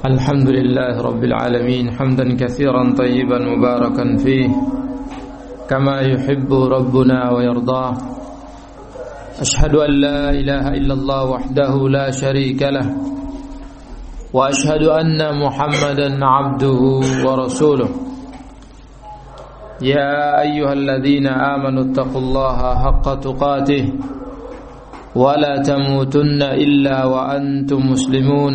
الحمد لله رب العالمين حمدا كثيرا طيبا مباركا فيه كما يحب ربنا ويرضاه. أشهد أن لا إله إلا الله وحده لا شريك له وأشهد أن محمدا عبده ورسوله. يا أيها الذين آمنوا اتقوا الله حق تقاته ولا تموتن إلا وأنتم مسلمون.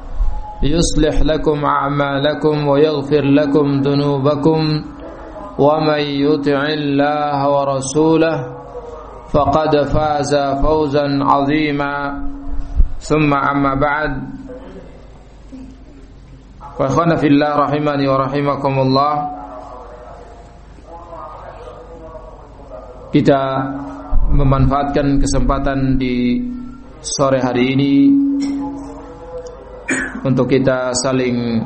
يصلح لكم أعمالكم ويغفر لكم ذنوبكم ومن يطع الله ورسوله فقد فاز فوزا عظيما ثم أما بعد فإخوانا في الله رحمني ورحمكم الله kita memanfaatkan kesempatan di sore hari ini untuk kita saling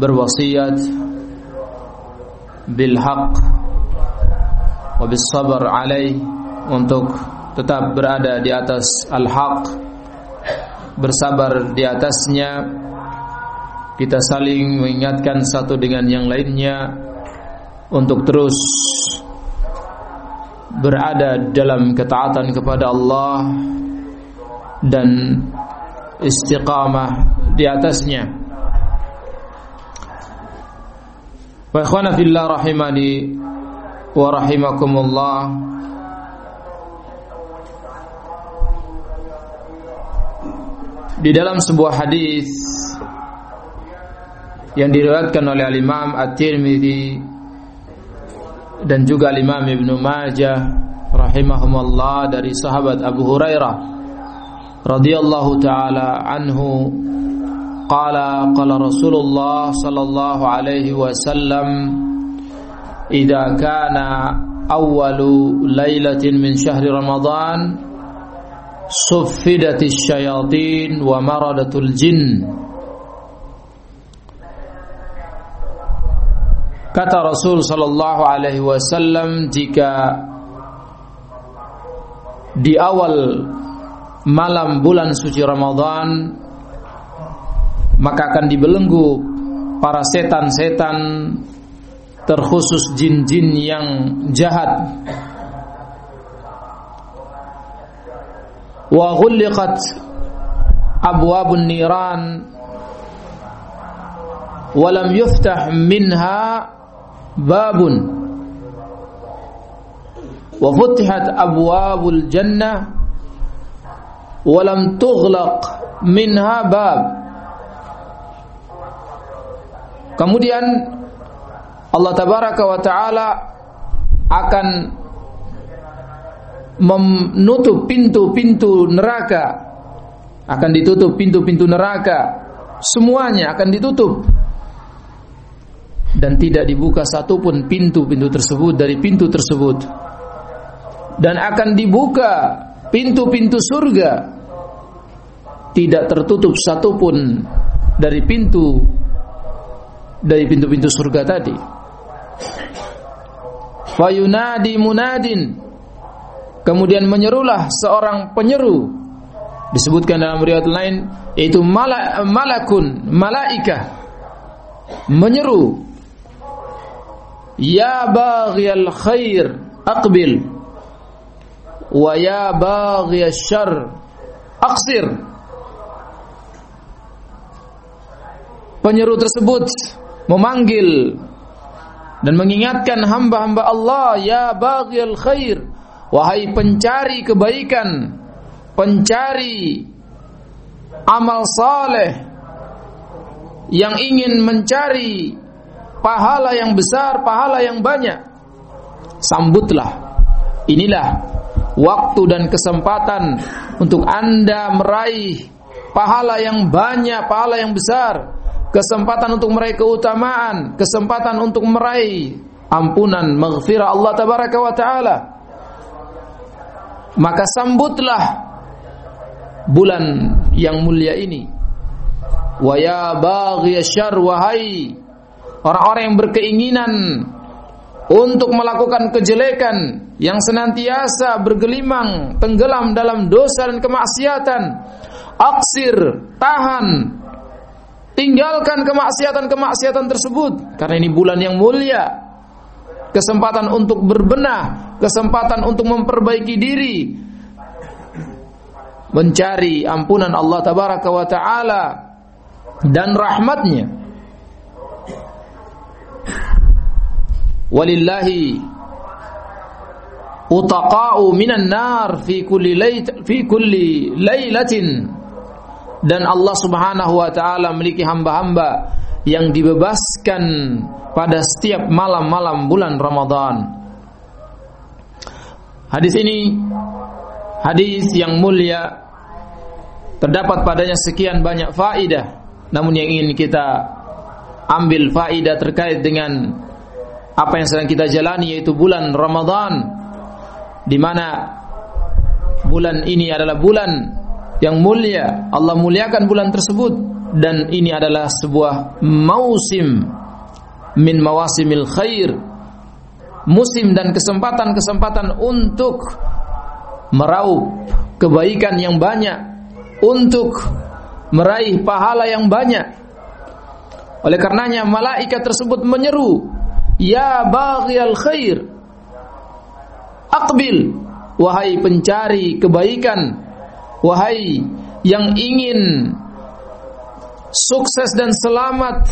berwasiat bil haq wa sabar alaih untuk tetap berada di atas al haq bersabar di atasnya kita saling mengingatkan satu dengan yang lainnya untuk terus berada dalam ketaatan kepada Allah dan istiqamah di atasnya. Wa ikhwana fillah rahimani wa rahimakumullah. Di dalam sebuah hadis yang diriwayatkan oleh Al-Imam At-Tirmidzi dan juga Imam Ibnu Majah rahimahumullah dari sahabat Abu Hurairah radhiyallahu taala anhu qala qala Rasulullah sallallahu alaihi wasallam idza kana awwalu lailatin min syahri Ramadan suffidatis syayatin wa maradatul jinn Kata Rasul sallallahu alaihi wasallam jika di awal malam bulan suci Ramadan maka akan dibelenggu para setan-setan terkhusus jin-jin yang jahat. Wa ghulliqat abwabun niran wa lam yuftah minha babun. Wa futihat abwabul jannah wa lam tughlaq minha bab. Kemudian Allah tabaraka wa taala akan menutup pintu-pintu neraka. Akan ditutup pintu-pintu neraka. Semuanya akan ditutup. Dan tidak dibuka satupun pintu-pintu tersebut dari pintu tersebut. Dan akan dibuka pintu-pintu surga tidak tertutup satupun dari pintu dari pintu-pintu surga tadi. Fayunadi munadin. Kemudian menyerulah seorang penyeru. Disebutkan dalam riwayat lain yaitu malakun malaika menyeru. Ya baghiyal khair aqbil. Wa ya baghiyal syarr aqsir Penyeru tersebut memanggil dan mengingatkan hamba-hamba Allah ya baghiyal khair wahai pencari kebaikan pencari amal saleh yang ingin mencari pahala yang besar, pahala yang banyak. Sambutlah. Inilah waktu dan kesempatan untuk Anda meraih pahala yang banyak, pahala yang besar, kesempatan untuk meraih keutamaan, kesempatan untuk meraih ampunan maghfirah Allah tabaraka wa taala. Maka sambutlah bulan yang mulia ini. Wa ya wahai orang-orang yang berkeinginan untuk melakukan kejelekan yang senantiasa bergelimang tenggelam dalam dosa dan kemaksiatan aksir tahan tinggalkan kemaksiatan-kemaksiatan tersebut. Karena ini bulan yang mulia. Kesempatan untuk berbenah. Kesempatan untuk memperbaiki diri. Mencari ampunan Allah tabaraka wa taala dan rahmatnya. Walillahi utaqa'u minan nar fi kulli fi kulli lailatin dan Allah Subhanahu wa taala memiliki hamba-hamba yang dibebaskan pada setiap malam-malam bulan Ramadan. Hadis ini hadis yang mulia terdapat padanya sekian banyak faidah namun yang ingin kita ambil faidah terkait dengan apa yang sedang kita jalani yaitu bulan Ramadan di mana bulan ini adalah bulan yang mulia Allah muliakan bulan tersebut. Dan ini adalah sebuah musim min mawasimil khair. Musim dan kesempatan-kesempatan untuk meraup kebaikan yang banyak untuk meraih pahala yang banyak. Oleh karenanya malaikat tersebut menyeru Ya baghiyal khair Aqbil Wahai pencari kebaikan Wahai yang ingin Sukses dan selamat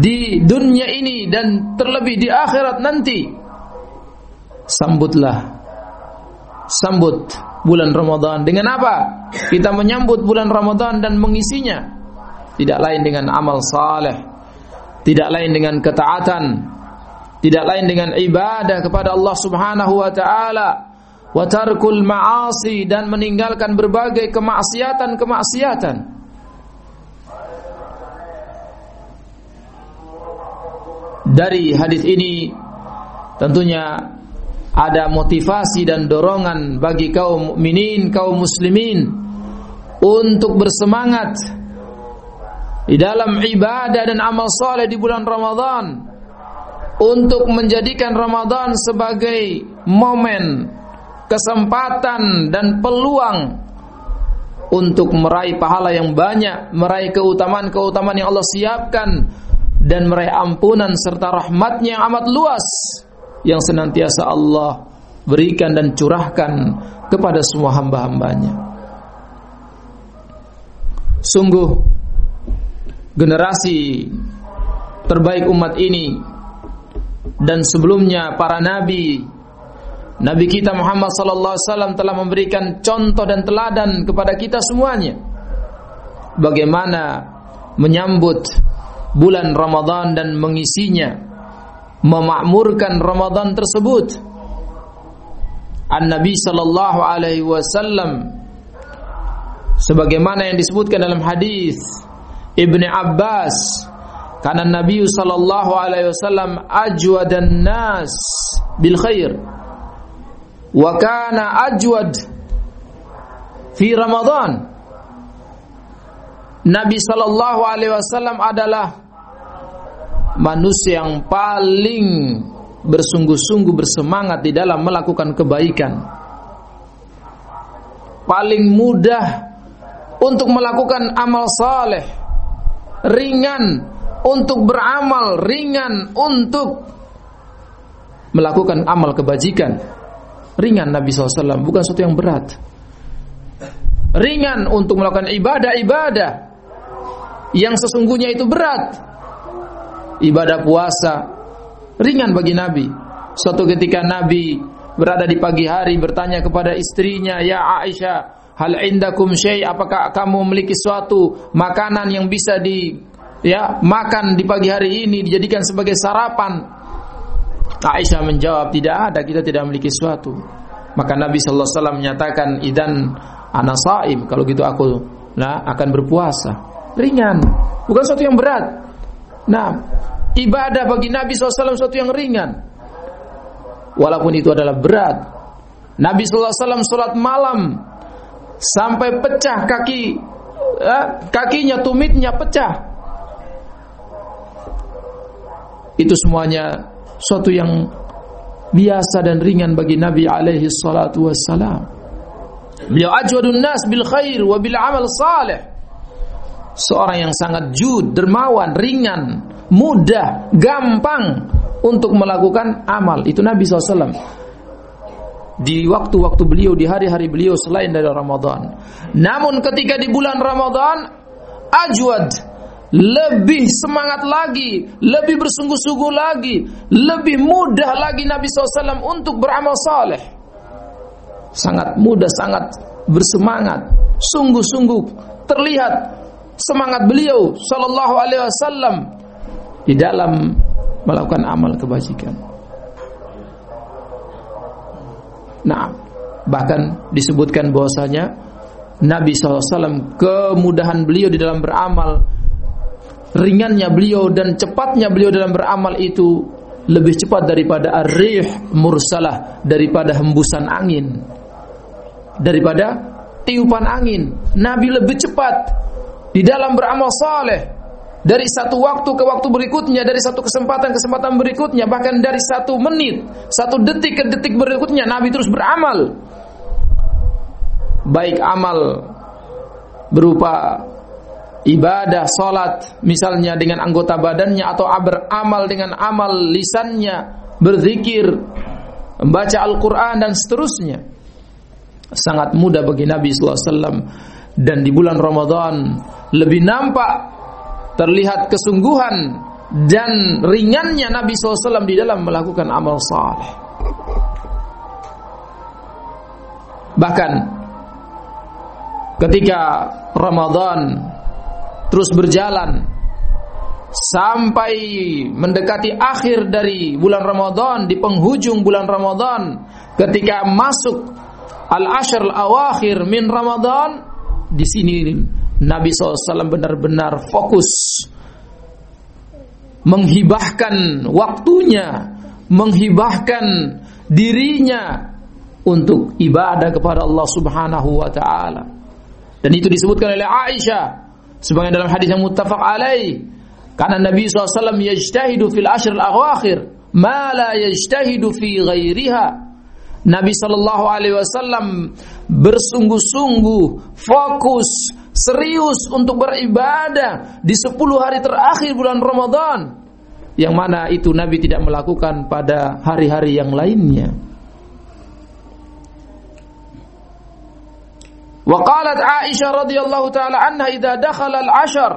Di dunia ini Dan terlebih di akhirat nanti Sambutlah Sambut bulan Ramadan. Dengan apa? Kita menyambut bulan Ramadan dan mengisinya. Tidak lain dengan amal saleh Tidak lain dengan ketaatan tidak lain dengan ibadah kepada Allah Subhanahu wa taala wa tarkul ma'asi dan meninggalkan berbagai kemaksiatan-kemaksiatan. Dari hadis ini tentunya ada motivasi dan dorongan bagi kaum mukminin, kaum muslimin untuk bersemangat di dalam ibadah dan amal soleh di bulan Ramadan untuk menjadikan Ramadan sebagai momen kesempatan dan peluang untuk meraih pahala yang banyak, meraih keutamaan-keutamaan yang Allah siapkan dan meraih ampunan serta rahmatnya yang amat luas yang senantiasa Allah berikan dan curahkan kepada semua hamba-hambanya. Sungguh generasi terbaik umat ini dan sebelumnya para nabi Nabi kita Muhammad sallallahu alaihi wasallam telah memberikan contoh dan teladan kepada kita semuanya bagaimana menyambut bulan Ramadan dan mengisinya memakmurkan Ramadan tersebut An-Nabi sallallahu alaihi wasallam sebagaimana yang disebutkan dalam hadis Ibnu Abbas karena Nabi sallallahu alaihi wasallam ajwadan nas bil khair. Wa kana ajwad fi Ramadan. Nabi sallallahu alaihi wasallam adalah manusia yang paling bersungguh-sungguh bersemangat di dalam melakukan kebaikan. Paling mudah untuk melakukan amal saleh, ringan untuk beramal ringan untuk melakukan amal kebajikan ringan Nabi SAW bukan sesuatu yang berat. Ringan untuk melakukan ibadah-ibadah yang sesungguhnya itu berat. Ibadah puasa ringan bagi Nabi. Suatu ketika Nabi berada di pagi hari bertanya kepada istrinya ya Aisyah hal indakum syai? Apakah kamu memiliki suatu makanan yang bisa di ya makan di pagi hari ini dijadikan sebagai sarapan Aisyah menjawab tidak ada kita tidak memiliki sesuatu maka Nabi sallallahu alaihi wasallam menyatakan idan ana saim kalau gitu aku nah akan berpuasa ringan bukan sesuatu yang berat. Nah, ibadah bagi Nabi SAW sesuatu yang ringan. Walaupun itu adalah berat. Nabi SAW sholat malam sampai pecah kaki, eh, kakinya, tumitnya pecah. Itu semuanya suatu yang biasa dan ringan bagi Nabi alaihi salatu wassalam. Beliau ajwadun nas bil khair wa bil amal salih. Seorang yang sangat jud, dermawan, ringan, mudah, gampang untuk melakukan amal. Itu Nabi SAW. Di waktu-waktu beliau, di hari-hari beliau selain dari Ramadan. Namun ketika di bulan Ramadan, ajwad, lebih semangat lagi, lebih bersungguh-sungguh lagi, lebih mudah lagi Nabi SAW untuk beramal saleh. Sangat mudah, sangat bersemangat, sungguh-sungguh terlihat semangat beliau sallallahu alaihi wasallam di dalam melakukan amal kebajikan. Nah, bahkan disebutkan bahwasanya Nabi SAW kemudahan beliau di dalam beramal ringannya beliau dan cepatnya beliau dalam beramal itu lebih cepat daripada ar-rih mursalah daripada hembusan angin daripada tiupan angin Nabi lebih cepat di dalam beramal saleh dari satu waktu ke waktu berikutnya, dari satu kesempatan ke kesempatan berikutnya, bahkan dari satu menit, satu detik ke detik berikutnya, Nabi terus beramal. Baik amal berupa ibadah, salat, misalnya dengan anggota badannya atau beramal dengan amal lisannya, berzikir, membaca Al-Quran dan seterusnya. Sangat mudah bagi Nabi Sallallahu Alaihi Wasallam dan di bulan Ramadan lebih nampak terlihat kesungguhan dan ringannya Nabi SAW di dalam melakukan amal saleh. Bahkan ketika Ramadan terus berjalan sampai mendekati akhir dari bulan Ramadan di penghujung bulan Ramadan ketika masuk al-ashr al-awakhir min Ramadan di sini Nabi SAW benar-benar fokus menghibahkan waktunya, menghibahkan dirinya untuk ibadah kepada Allah Subhanahu wa taala. Dan itu disebutkan oleh Aisyah sebagai dalam hadis yang muttafaq alaih. Karena Nabi SAW yajtahidu fil ashr al-awakhir ma la yajtahidu fi ghairiha Nabi Shallallahu Alaihi Wasallam bersungguh-sungguh, fokus, serius untuk beribadah di 10 hari terakhir bulan Ramadan, yang mana itu Nabi tidak melakukan pada hari-hari yang lainnya. وقالت عائشة رضي الله تعالى عنها إذا دخل العشر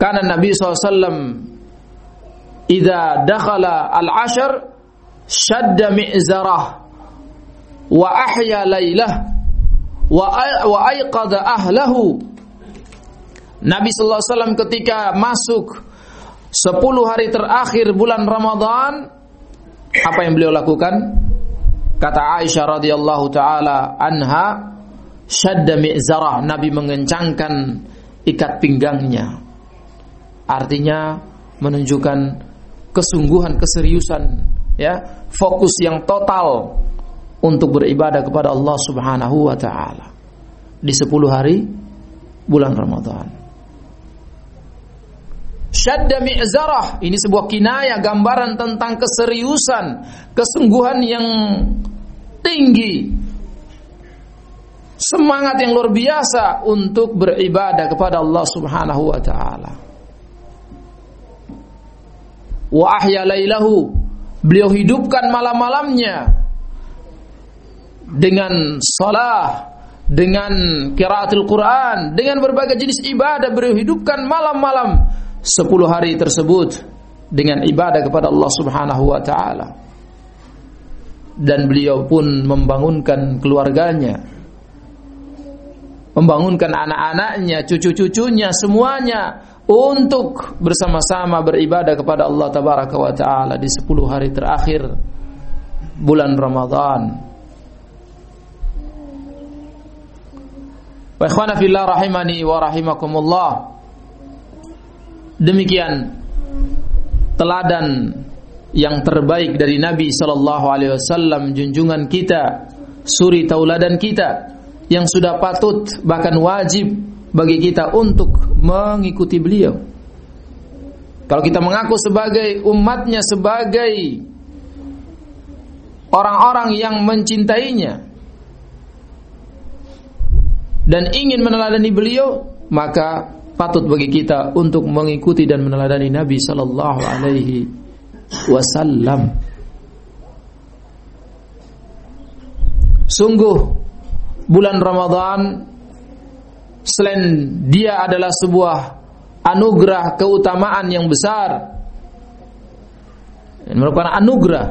كان النبي صلى الله عليه وسلم idza dakhala al-ashr shadda mi'zarah wa ahya lailah wa wa ayqadha ahlahu Nabi sallallahu alaihi wasallam ketika masuk 10 hari terakhir bulan Ramadan apa yang beliau lakukan Kata Aisyah radhiyallahu taala anha shadda mi'zarah Nabi mengencangkan ikat pinggangnya artinya menunjukkan kesungguhan, keseriusan, ya, fokus yang total untuk beribadah kepada Allah Subhanahu wa taala di 10 hari bulan Ramadan. Syadda mi'zarah ini sebuah kinayah gambaran tentang keseriusan, kesungguhan yang tinggi. Semangat yang luar biasa untuk beribadah kepada Allah Subhanahu wa taala. Wa ahya lailahu beliau hidupkan malam-malamnya dengan salah dengan qiraatul Quran dengan berbagai jenis ibadah. Beliau hidupkan malam-malam 10 hari tersebut dengan ibadah kepada Allah Subhanahu wa taala dan beliau pun membangunkan keluarganya membangunkan anak-anaknya, cucu-cucunya, semuanya untuk bersama-sama beribadah kepada Allah tabaraka wa taala di 10 hari terakhir bulan Ramadan. Wa ikhwana fillah rahimani wa rahimakumullah. Demikian teladan yang terbaik dari Nabi sallallahu alaihi wasallam junjungan kita, suri tauladan kita yang sudah patut bahkan wajib bagi kita untuk mengikuti beliau. Kalau kita mengaku sebagai umatnya sebagai orang-orang yang mencintainya dan ingin meneladani beliau, maka patut bagi kita untuk mengikuti dan meneladani Nabi sallallahu alaihi wasallam. Sungguh bulan Ramadan selain dia adalah sebuah anugerah keutamaan yang besar merupakan anugerah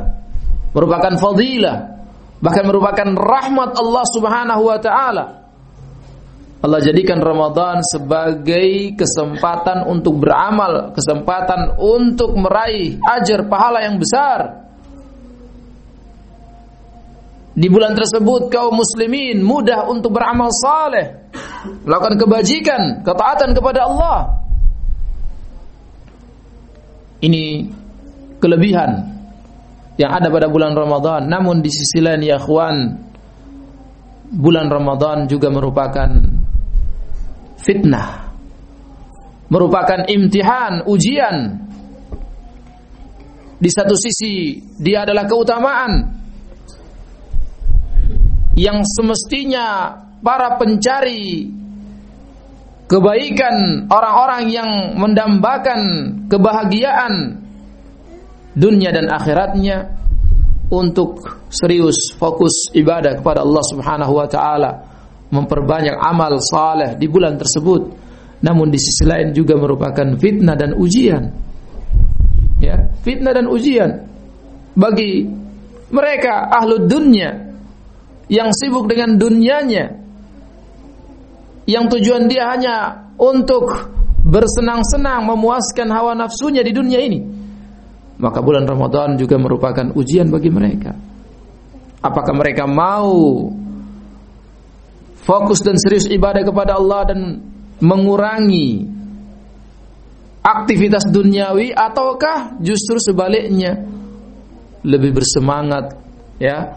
merupakan fadilah bahkan merupakan rahmat Allah Subhanahu wa taala Allah jadikan Ramadan sebagai kesempatan untuk beramal, kesempatan untuk meraih ajar pahala yang besar. Di bulan tersebut kaum muslimin mudah untuk beramal saleh, melakukan kebajikan, ketaatan kepada Allah. Ini kelebihan yang ada pada bulan Ramadan. Namun di sisi lain ya bulan Ramadan juga merupakan fitnah merupakan imtihan ujian. Di satu sisi dia adalah keutamaan yang semestinya para pencari kebaikan orang-orang yang mendambakan kebahagiaan dunia dan akhiratnya untuk serius fokus ibadah kepada Allah Subhanahu wa taala memperbanyak amal saleh di bulan tersebut. Namun di sisi lain juga merupakan fitnah dan ujian. Ya fitnah dan ujian bagi mereka ahlu dunia yang sibuk dengan dunianya. Yang tujuan dia hanya untuk bersenang-senang memuaskan hawa nafsunya di dunia ini. Maka bulan Ramadan juga merupakan ujian bagi mereka. Apakah mereka mau fokus dan serius ibadah kepada Allah dan mengurangi aktivitas duniawi ataukah justru sebaliknya? Lebih bersemangat ya.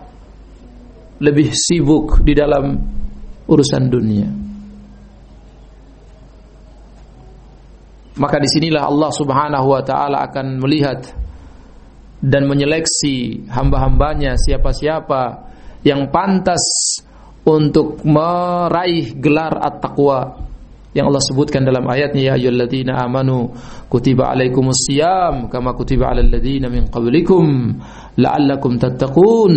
Lebih sibuk di dalam urusan dunia. Maka di sinilah Allah Subhanahu wa taala akan melihat dan menyeleksi hamba-hambanya siapa-siapa yang pantas untuk meraih gelar at-taqwa yang Allah sebutkan dalam ayatnya ya ayyuhalladzina amanu kutiba alaikumus siyam kama kutiba alal ladzina min qablikum la'allakum tattaqun.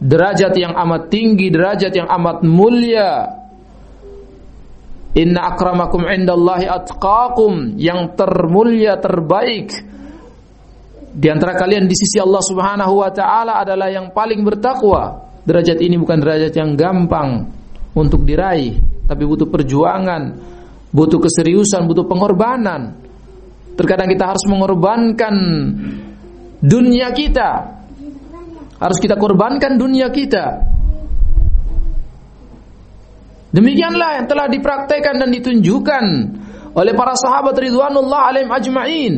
Derajat yang amat tinggi derajat yang amat mulia. Inna akramakum indallahi atqakum yang termulia terbaik. Di antara kalian di sisi Allah Subhanahu wa taala adalah yang paling bertakwa Derajat ini bukan derajat yang gampang untuk diraih, tapi butuh perjuangan, butuh keseriusan, butuh pengorbanan. Terkadang kita harus mengorbankan dunia kita. Harus kita korbankan dunia kita. Demikianlah yang telah dipraktekkan dan ditunjukkan oleh para sahabat ridwanullah alaihim ajma'in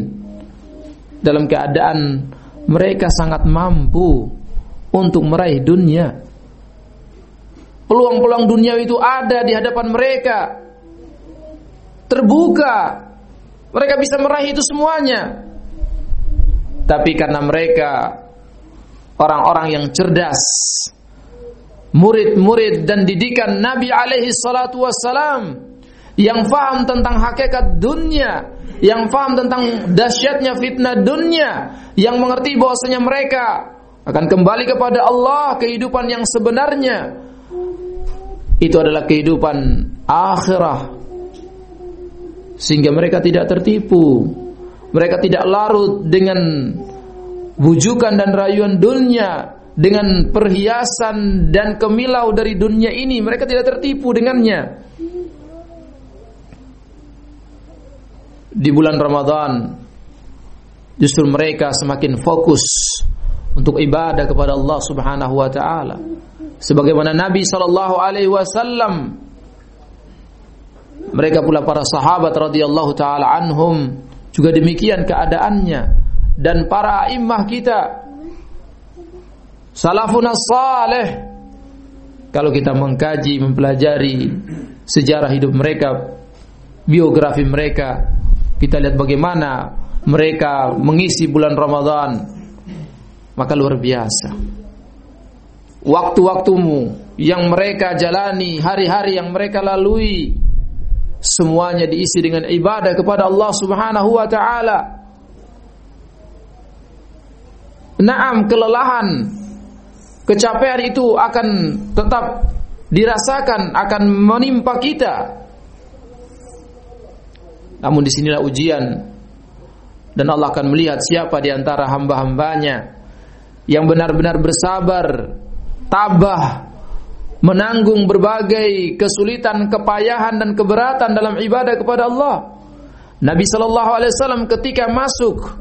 dalam keadaan mereka sangat mampu untuk meraih dunia. Peluang-peluang dunia itu ada di hadapan mereka. Terbuka. Mereka bisa meraih itu semuanya. Tapi karena mereka orang-orang yang cerdas, murid-murid dan didikan Nabi alaihi salatu wassalam yang faham tentang hakikat dunia, yang faham tentang dahsyatnya fitnah dunia, yang mengerti bahwasanya mereka akan kembali kepada Allah kehidupan yang sebenarnya. Itu adalah kehidupan akhirah. Sehingga mereka tidak tertipu. Mereka tidak larut dengan bujukan dan rayuan dunia dengan perhiasan dan kemilau dari dunia ini. Mereka tidak tertipu dengannya. Di bulan Ramadan justru mereka semakin fokus untuk ibadah kepada Allah Subhanahu wa taala. sebagaimana Nabi sallallahu alaihi wasallam mereka pula para sahabat radhiyallahu taala anhum juga demikian keadaannya dan para imam kita salafun salih kalau kita mengkaji mempelajari sejarah hidup mereka biografi mereka kita lihat bagaimana mereka mengisi bulan Ramadan maka luar biasa waktu-waktumu yang mereka jalani hari-hari yang mereka lalui semuanya diisi dengan ibadah kepada Allah Subhanahu wa taala. Naam kelelahan, kecapean itu akan tetap dirasakan akan menimpa kita. Namun di sinilah ujian dan Allah akan melihat siapa di antara hamba-hambanya yang benar-benar bersabar, tabah, menanggung berbagai kesulitan, kepayahan dan keberatan dalam ibadah kepada Allah. Nabi sallallahu alaihi wasallam ketika masuk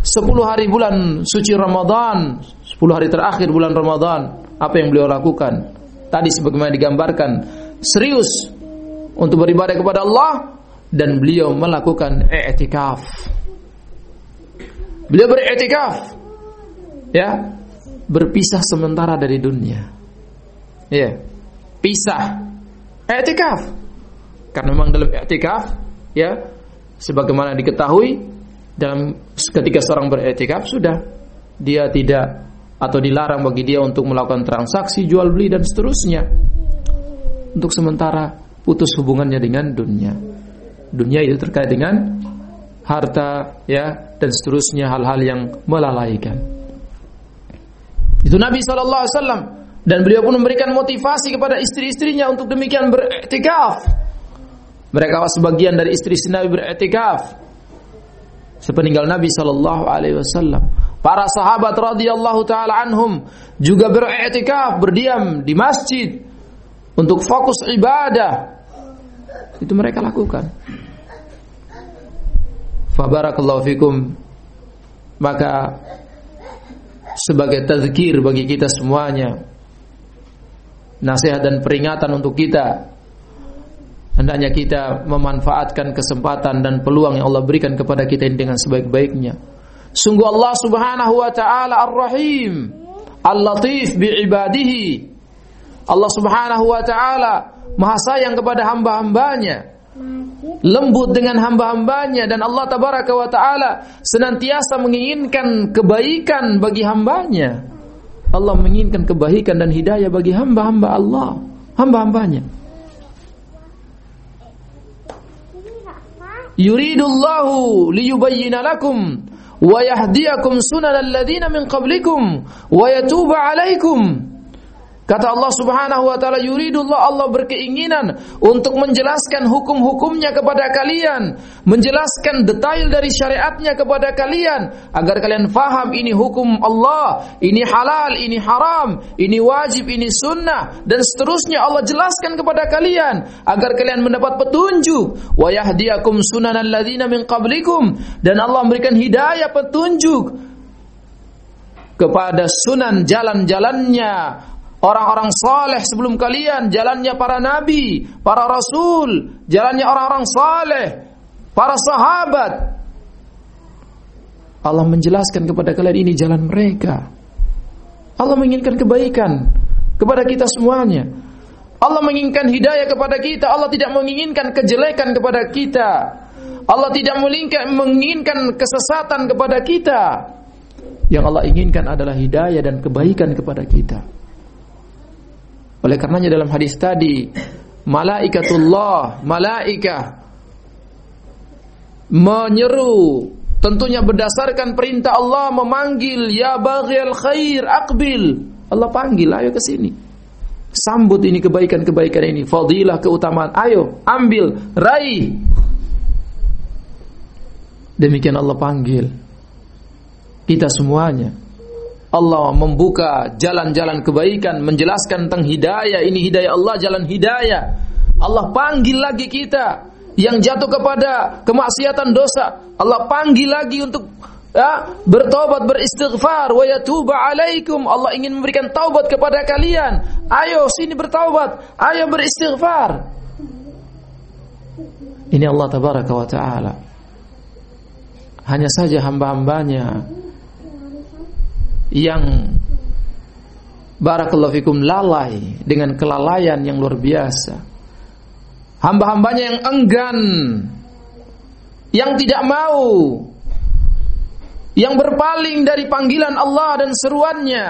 10 hari bulan suci Ramadan, 10 hari terakhir bulan Ramadan, apa yang beliau lakukan? Tadi sebagaimana digambarkan, serius untuk beribadah kepada Allah dan beliau melakukan i'tikaf. Beliau beriktikaf ya, berpisah sementara dari dunia. Ya pisah. I'tikaf. Karena memang dalam i'tikaf ya sebagaimana diketahui dalam ketika seorang beriktikaf sudah dia tidak atau dilarang bagi dia untuk melakukan transaksi jual beli dan seterusnya. Untuk sementara putus hubungannya dengan dunia. Dunia itu terkait dengan harta ya dan seterusnya hal-hal yang melalaikan itu Nabi Wasallam dan beliau pun memberikan motivasi kepada istri-istrinya untuk demikian beriktikaf. Mereka sebagian dari istri-istri Nabi beriktikaf. Sepeninggal Nabi wasallam. Para sahabat radhiyallahu taala anhum juga beriktikaf, berdiam di masjid untuk fokus ibadah. Itu mereka lakukan. Fabarakallahu fikum. Maka sebagai tazkir bagi kita semuanya nasihat dan peringatan untuk kita. Hendaknya kita memanfaatkan kesempatan dan peluang yang Allah berikan kepada kita ini dengan sebaik-baiknya. Sungguh Allah Subhanahu wa taala Ar-Rahim, Al-Latif bi ibadihi. Allah Subhanahu wa taala Maha sayang kepada hamba-hambanya. Lembut dengan hamba-hambanya dan Allah tabaraka wa taala senantiasa menginginkan kebaikan bagi hambanya. Allah menginginkan kebaikan dan hidayah bagi hamba-hamba Allah, hamba-hambanya. Yuridullahu liyubayyina lakum wa yahdiyakum sunanal ladzina min qablikum wa yatuba 'alaikum. Kata Allah Subhanahu wa taala, yuridullah Allah berkeinginan untuk menjelaskan hukum-hukumnya kepada kalian, menjelaskan detail dari syariatnya kepada kalian agar kalian faham ini hukum Allah, ini halal, ini haram, ini wajib, ini sunnah dan seterusnya. Allah jelaskan kepada kalian agar kalian mendapat petunjuk. Wa yahdiyakum sunanal ladzina min qablikum dan Allah memberikan hidayah petunjuk kepada sunan jalan-jalannya orang-orang saleh sebelum kalian, jalannya para nabi, para rasul, jalannya orang-orang saleh, para sahabat. Allah menjelaskan kepada kalian ini jalan mereka. Allah menginginkan kebaikan kepada kita semuanya. Allah menginginkan hidayah kepada kita. Allah tidak menginginkan kejelekan kepada kita. Allah tidak menginginkan, kesesatan kepada kita. Yang Allah inginkan adalah hidayah dan kebaikan kepada kita. Oleh karenanya dalam hadis tadi, malaikatullah, malaika menyeru tentunya berdasarkan perintah Allah memanggil ya baghil khair aqbil. Allah panggil, ayo ke sini. Sambut ini kebaikan-kebaikan ini, fadilah keutamaan. Ayo, ambil, raih. Demikian Allah panggil kita semuanya Allah membuka jalan-jalan kebaikan, menjelaskan tentang hidayah. Ini hidayah Allah, jalan hidayah. Allah panggil lagi kita yang jatuh kepada kemaksiatan dosa. Allah panggil lagi untuk ya, bertobat beristighfar wa yatuba alaikum Allah ingin memberikan taubat kepada kalian ayo sini bertaubat ayo beristighfar ini Allah tabaraka wa taala hanya saja hamba-hambanya yang barakallahu fikum lalai dengan kelalaian yang luar biasa hamba-hambanya yang enggan yang tidak mau yang berpaling dari panggilan Allah dan seruannya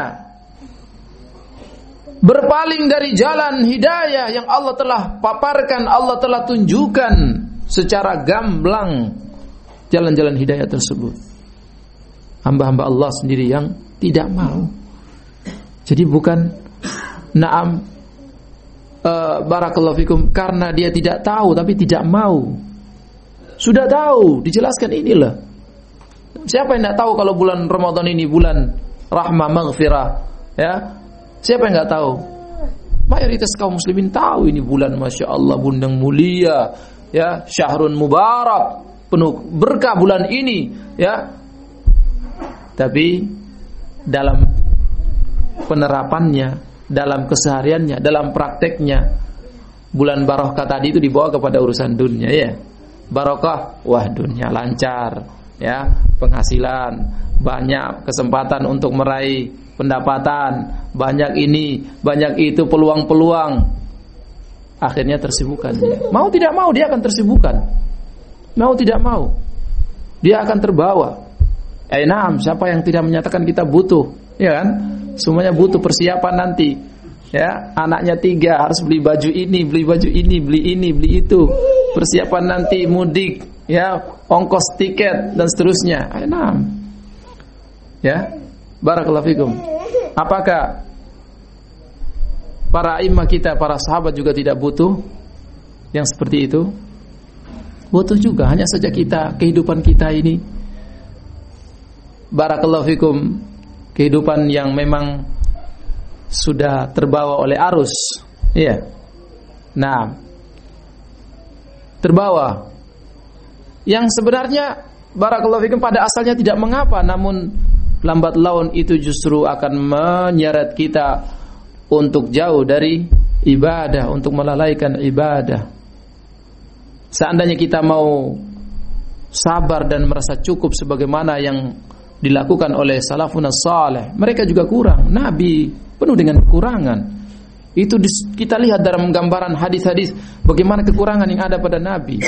berpaling dari jalan hidayah yang Allah telah paparkan, Allah telah tunjukkan secara gamblang jalan-jalan hidayah tersebut. Hamba-hamba Allah sendiri yang tidak mau. Jadi bukan naam uh, barakallahu fikum karena dia tidak tahu tapi tidak mau. Sudah tahu, dijelaskan inilah Siapa yang tidak tahu kalau bulan Ramadan ini bulan rahmah maghfirah? Ya, siapa yang nggak tahu? Mayoritas kaum muslimin tahu ini bulan masya Allah bundang mulia, ya syahrun mubarak penuh berkah bulan ini, ya. Tapi dalam penerapannya, dalam kesehariannya, dalam prakteknya, bulan barokah tadi itu dibawa kepada urusan dunia, ya. Barokah, wah dunia lancar, ya. Penghasilan banyak kesempatan untuk meraih pendapatan. Banyak ini banyak itu peluang-peluang. Akhirnya tersibukkan dia. Mau tidak mau dia akan tersibukkan mau tidak mau dia akan terbawa eh enam siapa yang tidak menyatakan kita butuh ya kan? Semuanya butuh persiapan nanti. Ya anaknya tiga harus beli baju ini beli baju ini beli ini beli itu. Persiapan nanti mudik ya ongkos tiket dan seterusnya. Enam ya barakallahu fikum. Apakah para imam kita para sahabat juga tidak butuh yang seperti itu? Butuh juga hanya saja kita kehidupan kita ini barakallahu fikum kehidupan yang memang sudah terbawa oleh arus. Iya. Nah, terbawa. Yang sebenarnya barakallahu fikum pada asalnya tidak mengapa, namun lambat laun itu justru akan menyeret kita untuk jauh dari ibadah, untuk melalaikan ibadah. Seandainya kita mau sabar dan merasa cukup sebagaimana yang dilakukan oleh salafun saleh, mereka juga kurang. Nabi penuh dengan kekurangan. Itu kita lihat dalam gambaran hadis-hadis bagaimana kekurangan yang ada pada Nabi.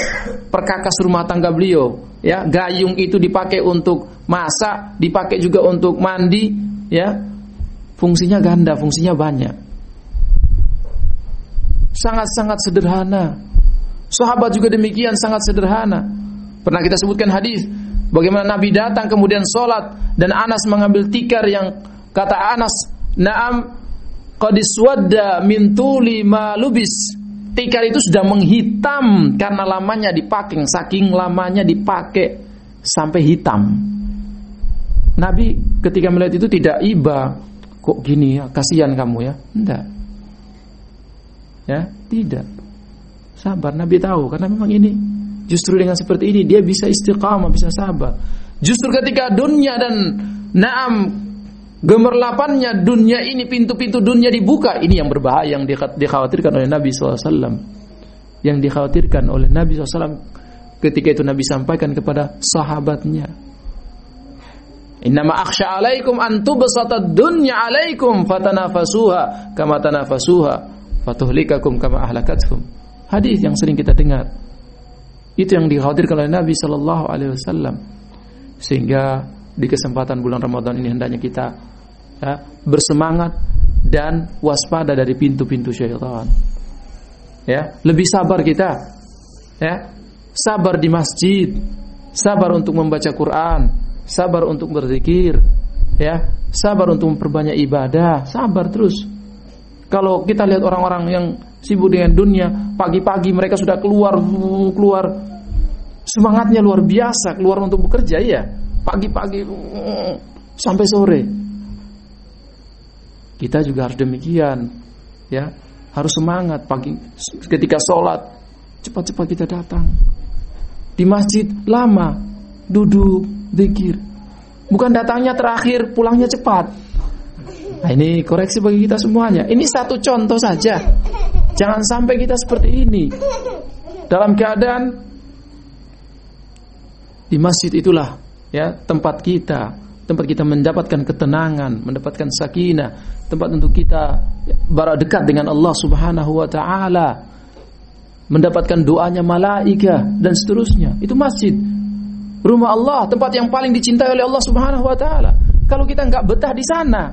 Perkakas rumah tangga beliau, ya, gayung itu dipakai untuk masak, dipakai juga untuk mandi, ya. Fungsinya ganda, fungsinya banyak. Sangat-sangat sederhana. Sahabat juga demikian sangat sederhana. Pernah kita sebutkan hadis bagaimana Nabi datang kemudian sholat dan Anas mengambil tikar yang kata Anas Naam qad iswadda min tuli ma lubis. Tikar itu sudah menghitam karena lamanya dipakai, saking lamanya dipakai sampai hitam. Nabi ketika melihat itu tidak iba, kok gini ya, kasihan kamu ya. Enggak. Ya, tidak. Sabar Nabi tahu karena memang ini justru dengan seperti ini dia bisa istiqamah, bisa sabar. Justru ketika dunia dan naam gemerlapannya dunia ini pintu-pintu dunia dibuka ini yang berbahaya yang dikhawatirkan oleh Nabi SAW yang dikhawatirkan oleh Nabi SAW ketika itu Nabi sampaikan kepada sahabatnya Innama akhsha alaikum an tubsata dunya alaikum fatanafasuha kama tanafasuha fatuhlikakum kama ahlakatkum. Hadis yang sering kita dengar. Itu yang dikhawatirkan oleh Nabi sallallahu alaihi wasallam. Sehingga di kesempatan bulan Ramadan ini hendaknya kita ya, bersemangat dan waspada dari pintu-pintu syaitan. Ya, lebih sabar kita. Ya. Sabar di masjid, sabar untuk membaca Quran, sabar untuk berzikir, ya, sabar untuk memperbanyak ibadah, sabar terus. Kalau kita lihat orang-orang yang sibuk dengan dunia, pagi-pagi mereka sudah keluar keluar semangatnya luar biasa, keluar untuk bekerja ya. Pagi-pagi sampai sore. Kita juga harus demikian. Ya, harus semangat pagi ketika sholat cepat-cepat kita datang di masjid lama duduk zikir Bukan datangnya terakhir, pulangnya cepat. Nah, ini koreksi bagi kita semuanya. Ini satu contoh saja. Jangan sampai kita seperti ini. Dalam keadaan di masjid itulah ya tempat kita, tempat kita mendapatkan ketenangan, mendapatkan sakinah, tempat untuk kita berada dekat dengan Allah Subhanahu wa taala. Mendapatkan doanya malaika dan seterusnya. Itu masjid. Rumah Allah, tempat yang paling dicintai oleh Allah Subhanahu wa taala. Kalau kita nggak betah di sana,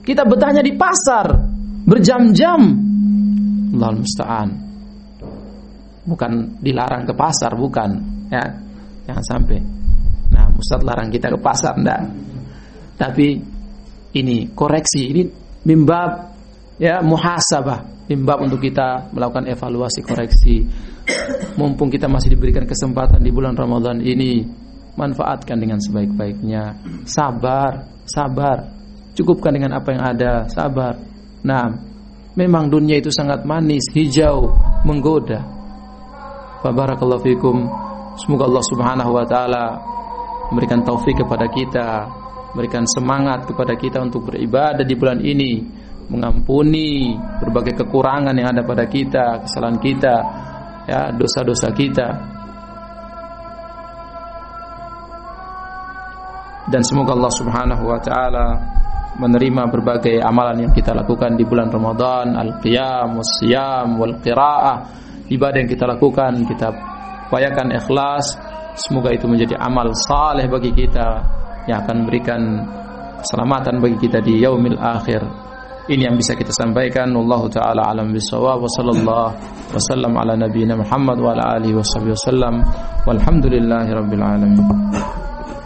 kita betahnya di pasar berjam-jam. Allah musta'an. Bukan dilarang ke pasar, bukan, ya. Jangan sampai. Nah, Ustaz larang kita ke pasar enggak. Tapi ini koreksi, ini mimbab ya muhasabah, mimbab untuk kita melakukan evaluasi koreksi. Mumpung kita masih diberikan kesempatan di bulan Ramadan ini, manfaatkan dengan sebaik-baiknya. Sabar, sabar Cukupkan dengan apa yang ada, sabar. Nah, memang dunia itu sangat manis, hijau, menggoda. Barakallahu fikum. Semoga Allah Subhanahu wa taala memberikan taufik kepada kita, memberikan semangat kepada kita untuk beribadah di bulan ini, mengampuni berbagai kekurangan yang ada pada kita, kesalahan kita, ya, dosa-dosa kita. Dan semoga Allah Subhanahu wa taala menerima berbagai amalan yang kita lakukan di bulan Ramadan, al-qiyam, was-siyam, wal qiraah, ibadah yang kita lakukan, kita upayakan ikhlas, semoga itu menjadi amal saleh bagi kita yang akan memberikan keselamatan bagi kita di yaumil akhir. Ini yang bisa kita sampaikan. Allah taala alam bisawab wa sallallahu wasallam ala nabiyyina Muhammad wa ala alihi wasallam. Walhamdulillahirabbil alamin.